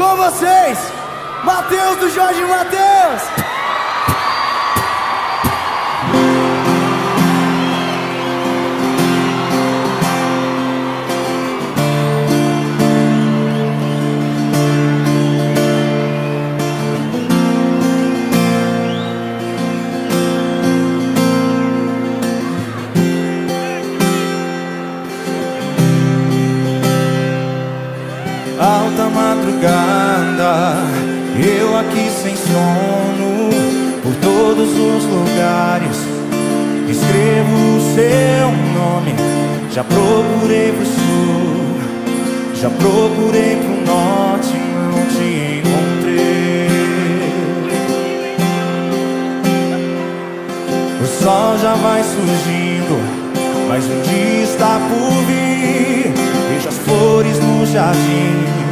Com vocês, Matheus do Jorge Matheus. Madrugada, eu aqui sem sono, por todos os lugares, escrevo o seu nome. Já procurei pro sul, já procurei pro norte, não te encontrei. O sol já vai surgindo, mas um dia está por vir. Vejo as flores nos jardins Sigo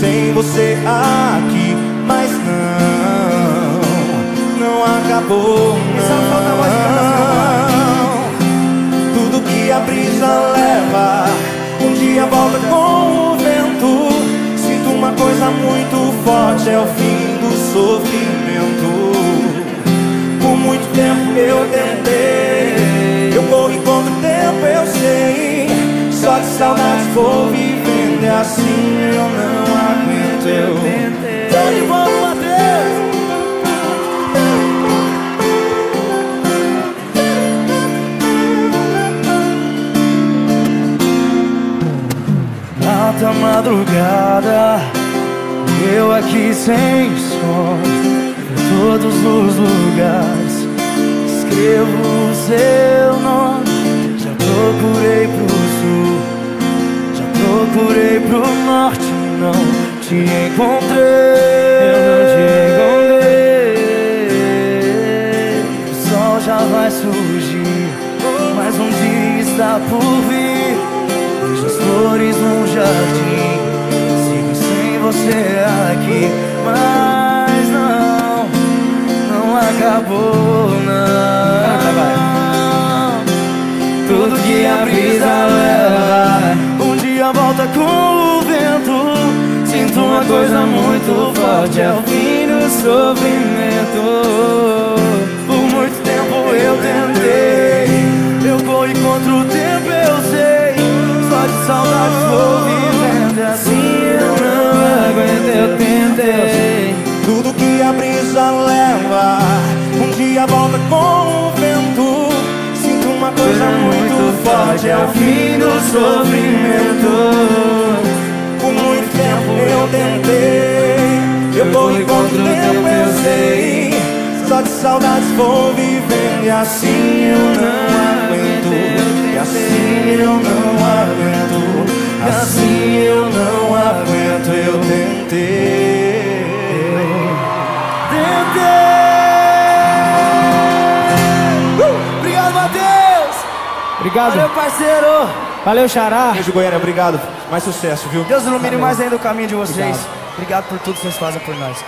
sem você aqui Mas não, não acabou não. Tudo que a brisa leva Um dia volta com o vento. Sinto uma coisa muito forte É o fim do sofrimento. Por muito tempo eu tentei Eu corri contra o tempo, eu sei. Só de saudades vou vivendo assim eu não aguento. Eu tentei de volta, Matheus Alta madrugada Eu aqui sem sono Em todos os lugares Escrevo o seu nome pro norte Não te encontrei Eu não te encontrei O sol já vai surgir Mas um dia está por vir Vejo as flores no jardim Sigo sem você aqui. Mas não Não acabou não. Tudo que a brisa leva uma coisa muito forte É o fim do sofrimento. Por muito tempo eu tentei Eu corri contra o tempo, eu sei. Só de saudade vou vivendo Assim eu não aguento, eu tentei. Tudo que a brisa leva Um dia volta com o vento. Sinto uma coisa muito forte É o fim do sofrimento muito tempo eu tentei Eu corri contra o tempo, eu sei Só de saudades vou vivendo E assim eu não aguento E assim eu não aguento Assim eu não aguento Eu tentei Obrigado, Matheus! Obrigado. Valeu, parceiro! Valeu, Xará. Beijo, Goiânia, obrigado. Mais sucesso, viu? Deus ilumine Valeu. mais ainda o caminho de vocês. Obrigado. Obrigado por tudo que vocês fazem por nós.